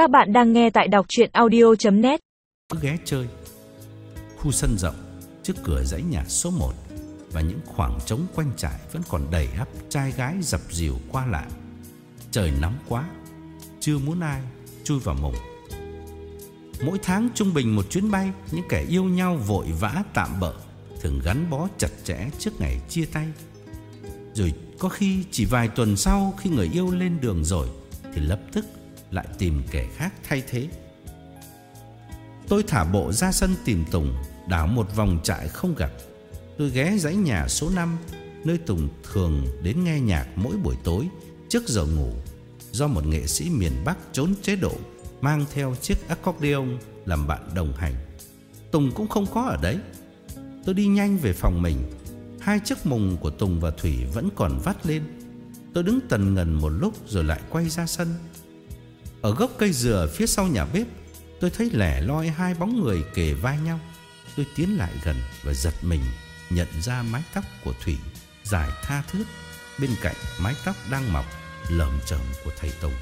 Các bạn đang nghe tại đọc chuyện audio.net ghé chơi. Khu sân rộng, trước cửa dãy nhà số 1 Và những khoảng trống quanh trại vẫn còn đầy ắp trai gái dập dìu qua lại. Trời nóng quá, Chưa muốn ai chui vào mùng. Mỗi tháng trung bình một chuyến bay, Những kẻ yêu nhau vội vã tạm bỡ Thường gắn bó chặt chẽ trước ngày chia tay. Rồi có khi chỉ vài tuần sau Khi người yêu lên đường rồi, Thì lập tức lại tìm kẻ khác thay thế. Tôi thả bộ ra sân tìm Tùng, Đảo một vòng trại không gặp. Tôi ghé dãy nhà số 5 Nơi Tùng thường đến nghe nhạc mỗi buổi tối, Trước giờ ngủ, Do một nghệ sĩ miền Bắc trốn chế độ, Mang theo chiếc accordion Làm bạn đồng hành. Tùng cũng không có ở đấy. Tôi đi nhanh về phòng mình. Hai chiếc mùng của Tùng và Thủy vẫn còn vắt lên. Tôi đứng tần ngần một lúc rồi lại quay ra sân. Ở gốc cây dừa phía sau nhà bếp, Tôi thấy lẻ loi hai bóng người kề vai nhau. Tôi tiến lại gần và giật mình Nhận ra mái tóc của Thủy Dài tha thướt. Bên cạnh mái tóc đang mọc Lởm chởm của thầy Tùng.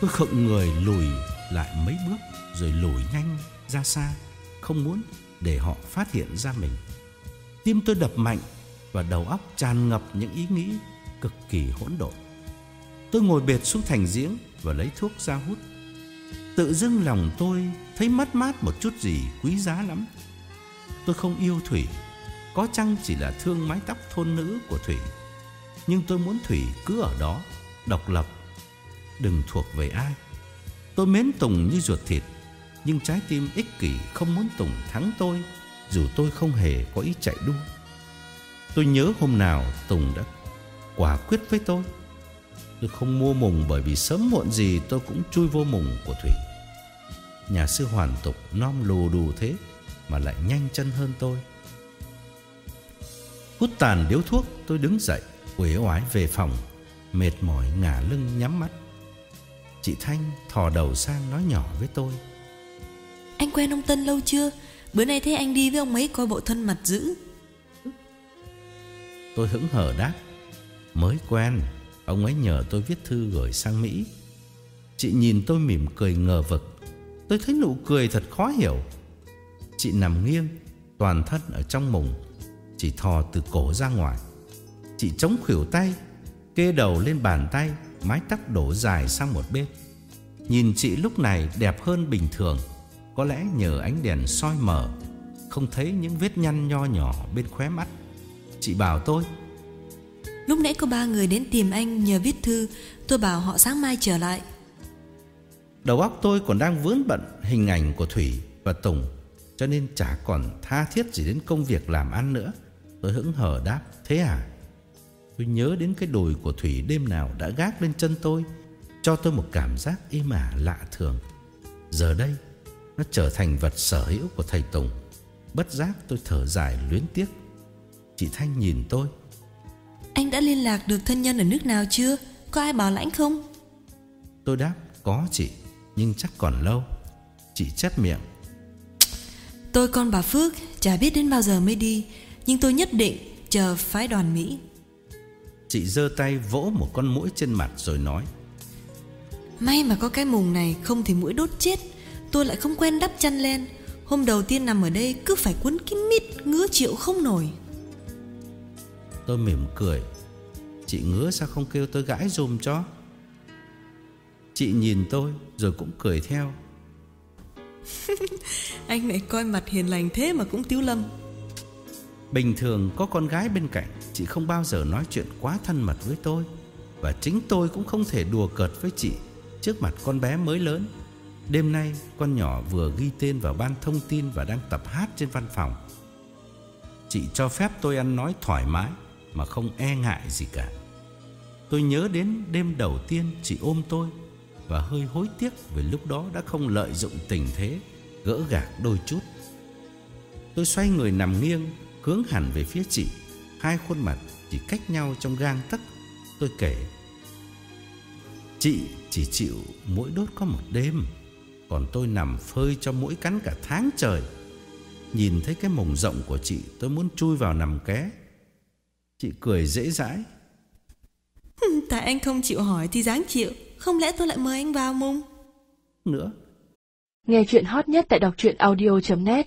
Tôi khựng người lùi lại mấy bước Rồi lùi nhanh ra xa, Không muốn để họ phát hiện ra mình. Tim tôi đập mạnh Và đầu óc tràn ngập những ý nghĩ Cực kỳ hỗn độn. Tôi ngồi bệt xuống thành giếng Và lấy thuốc ra hút. Tự dưng lòng tôi thấy mất mát một chút gì quý giá lắm. Tôi không yêu Thủy, Có chăng chỉ là thương mái tóc thôn nữ của Thủy. Nhưng tôi muốn Thủy cứ ở đó, Độc lập, Đừng thuộc về ai. Tôi mến Tùng như ruột thịt, Nhưng trái tim ích kỷ không muốn Tùng thắng tôi, Dù tôi không hề có ý chạy đua. Tôi nhớ hôm nào Tùng đã quả quyết với tôi. Tôi không mua mùng bởi vì sớm muộn gì tôi cũng chui vô mùng của Thủy. Nhà sư hoàn tục non lù đù thế Mà lại nhanh chân hơn tôi. Hút tàn điếu thuốc tôi đứng dậy uể oải về phòng Mệt mỏi ngả lưng nhắm mắt. Chị Thanh thò đầu sang nói nhỏ với tôi. Anh quen ông Tân lâu chưa? Bữa nay thấy anh đi với ông ấy coi bộ thân mặt dữ. Tôi hững hờ đáp. Mới quen Ông ấy nhờ tôi viết thư gửi sang Mỹ. Chị nhìn tôi mỉm cười ngờ vực. Tôi thấy nụ cười thật khó hiểu. Chị nằm nghiêng, Toàn thân ở trong mùng. Chỉ thò từ cổ ra ngoài. Chị chống khuỷu tay, Kê đầu lên bàn tay, Mái tóc đổ dài sang một bên. Nhìn chị lúc này đẹp hơn bình thường. Có lẽ nhờ ánh đèn soi mờ, Không thấy những vết nhăn nho nhỏ bên khóe mắt. Chị bảo tôi Lúc nãy có ba người đến tìm anh nhờ viết thư. Tôi bảo họ sáng mai trở lại. Đầu óc tôi còn đang vướng bận hình ảnh của Thủy và Tùng, Cho nên chả còn tha thiết gì đến công việc làm ăn nữa. Tôi hững hờ đáp, Thế à? Tôi nhớ đến cái đùi của Thủy đêm nào đã gác lên chân tôi, Cho tôi một cảm giác im ả lạ thường. Giờ đây, Nó trở thành vật sở hữu của thầy Tùng. Bất giác tôi thở dài luyến tiếc. Chị Thanh nhìn tôi anh đã liên lạc được thân nhân ở nước nào chưa? Có ai bảo lãnh không? Tôi đáp có chị Nhưng chắc còn lâu. Chị chép miệng. Tôi con bà Phước Chả biết đến bao giờ mới đi Nhưng tôi nhất định chờ phái đoàn Mỹ. Chị giơ tay vỗ một con mũi trên mặt rồi nói. May mà có cái mùng này Không thì mũi đốt chết. Tôi lại không quen đắp chăn len. Hôm đầu tiên nằm ở đây cứ phải quấn kín mít Ngứa chịu không nổi Tôi mỉm cười. Chị ngứa sao không kêu tôi gãi dùm cho? Chị nhìn tôi rồi cũng cười theo. Anh này coi mặt hiền lành thế mà cũng tiếu lâm. Bình thường có con gái bên cạnh Chị không bao giờ nói chuyện quá thân mật với tôi. Và chính tôi cũng không thể đùa cợt với chị Trước mặt con bé mới lớn. Đêm nay con nhỏ vừa ghi tên vào ban thông tin Và đang tập hát trên văn phòng. Chị cho phép tôi ăn nói thoải mái mà không e ngại gì cả. Tôi nhớ đến đêm đầu tiên chị ôm tôi Và hơi hối tiếc Vì lúc đó đã không lợi dụng tình thế, Gỡ gạc đôi chút. Tôi xoay người nằm nghiêng, Hướng hẳn về phía chị. Hai khuôn mặt chỉ cách nhau trong gang tấc. Tôi kể, Chị chỉ chịu mỗi đốt có một đêm, Còn tôi nằm phơi cho mỗi cắn cả tháng trời. Nhìn thấy cái mồng rộng của chị, Tôi muốn chui vào nằm ké. Chị cười dễ dãi. Tại anh không chịu hỏi thì dáng chịu. Không lẽ tôi lại mời anh vào mùng? Nữa. Nghe chuyện hot nhất tại đọc truyện audio.net